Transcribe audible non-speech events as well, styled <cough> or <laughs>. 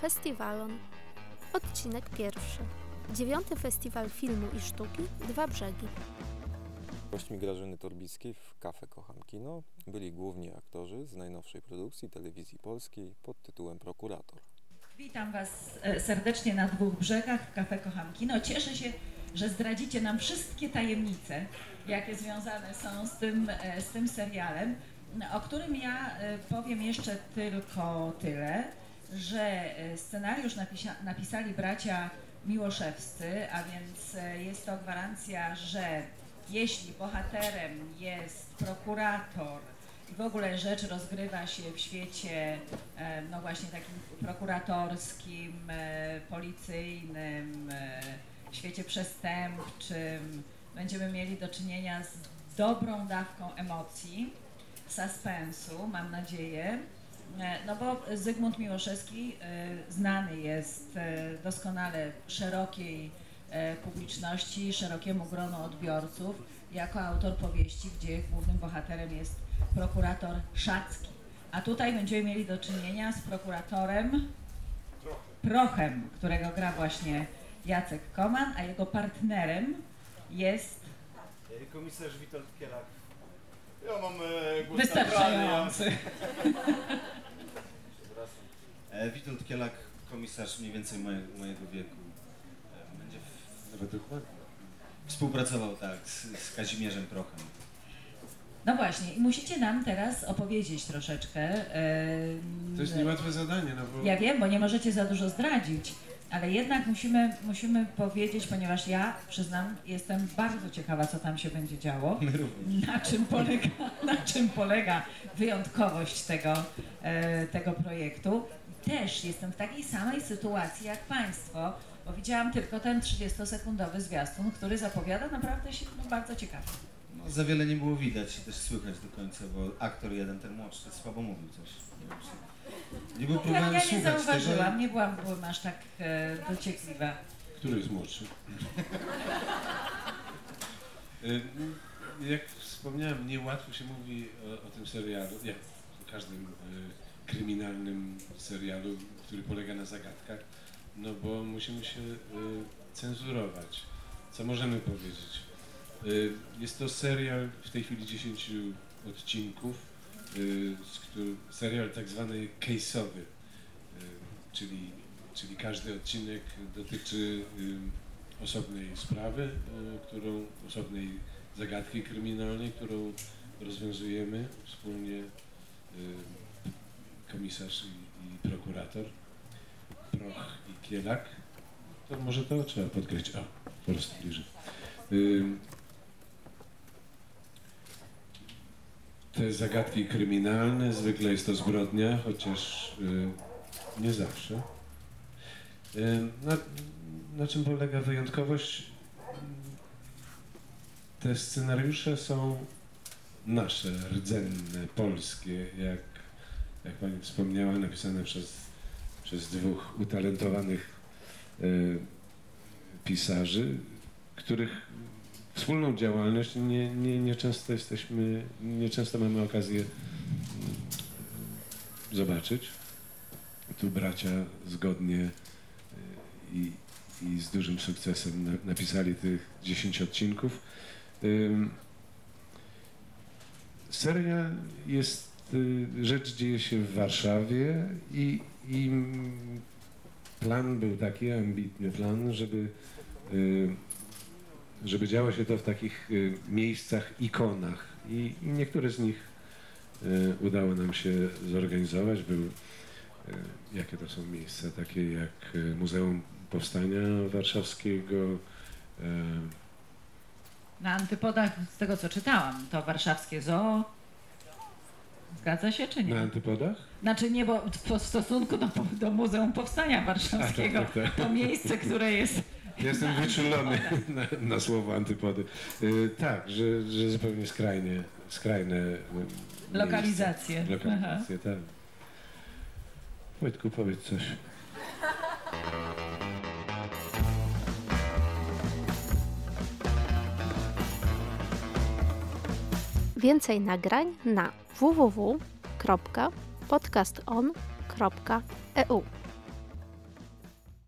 Festiwalon. Odcinek pierwszy. Dziewiąty Festiwal Filmu i Sztuki Dwa Brzegi. Gośćmi Grażyny Torbickiej w Kafe Kocham Kino byli główni aktorzy z najnowszej produkcji telewizji polskiej pod tytułem Prokurator. Witam Was e, serdecznie na dwóch brzegach w Kafe Kocham Kino. Cieszę się, że zdradzicie nam wszystkie tajemnice, jakie związane są z tym, e, z tym serialem, o którym ja e, powiem jeszcze tylko tyle, że e, scenariusz napisa- napisali bracia Miłoszewscy, a więc e, jest to gwarancja, że jeśli bohaterem jest prokurator i w ogóle rzecz rozgrywa się w świecie e, no właśnie takim prokuratorskim, policyjnym, w świecie przestępczym, będziemy mieli do czynienia z dobrą dawką emocji, suspensu, mam nadzieję. E, No bo Zygmunt Miłoszewski e, znany jest e, doskonale szerokiej publiczności, szerokiemu gronu odbiorców jako autor powieści, gdzie głównym bohaterem jest prokurator Szacki. A tutaj będziemy mieli do czynienia z prokuratorem Prochem, którego gra właśnie Jacek Koman, a jego partnerem jest Komisarz Witold Kielak. Ja mam głos wystarczający. <laughs> E, Witold Kielak, komisarz mniej więcej moje, mojego wieku. E, będzie w... Współpracował tak z, z Kazimierzem Prochem. No właśnie, i musicie nam teraz opowiedzieć troszeczkę. e, To jest niełatwe zadanie, no bo Ja wiem, bo nie możecie za dużo zdradzić, ale jednak musimy, musimy powiedzieć, ponieważ ja, przyznam, jestem bardzo ciekawa, co tam się będzie działo. My również. Na czym polega, na czym polega wyjątkowość tego, e, tego projektu. Też jestem w takiej samej sytuacji jak Państwo, bo widziałam tylko ten 30-sekundowy zwiastun, który zapowiada naprawdę się no, bardzo ciekawie. No, za wiele nie było widać i też słychać do końca, bo aktor jeden, ten młodszy, słabo mówił coś. Nie, był Ja, próbowałem ja nie słuchać zauważyłam, tego. nie byłam, byłam aż tak e, dociekliwa. który jest młodszy? Y, <laughs> Jak wspomniałem, niełatwo się mówi o, o tym serialu, jak o każdym y, kryminalnym serialu, który polega na zagadkach, no bo musimy się y, cenzurować. Co możemy powiedzieć? Y, Jest to serial w tej chwili 10 odcinków, serial tak zwany case'owy, y, czyli, czyli każdy odcinek dotyczy y, osobnej sprawy, y, którą, osobnej zagadki kryminalnej, którą rozwiązujemy wspólnie y, komisarz i, i prokurator, Proch i Kielak. To może to trzeba podkreślić. O, po prostu bliżej. Y, te zagadki kryminalne, zwykle jest to zbrodnia, chociaż y, nie zawsze. Y, na, na czym polega wyjątkowość? Te scenariusze są nasze, rdzenne, polskie, jak, jak Pani wspomniała, napisane przez, przez dwóch utalentowanych y, pisarzy, których wspólną działalność nie, nie, nie często jesteśmy, nie często mamy okazję mm, zobaczyć. Tu bracia zgodnie y, i, i z dużym sukcesem na, napisali tych 10 odcinków. Ym, Serial jest, y, rzecz dzieje się w Warszawie i, i plan był taki, ambitny plan, żeby y, żeby działo się to w takich y, miejscach, ikonach i, niektóre z nich y, udało nam się zorganizować. Był, y, jakie to są miejsca, takie jak Muzeum Powstania Warszawskiego, Na antypodach, z tego co czytałam, to warszawskie zoo. Zgadza się czy nie? na Antypodach. Znaczy nie, bo w w stosunku do, do Muzeum Powstania Warszawskiego, A, tak, tak, tak. to miejsce, które jest... Jestem wyczulony <laughs> na, na słowo Antypody. Y, tak, że, że zupełnie skrajnie, skrajne y, miejsca. Lokalizacje. Lokalizacje, tak. Wojtku, powiedz coś. Więcej nagrań na www.podcaston.eu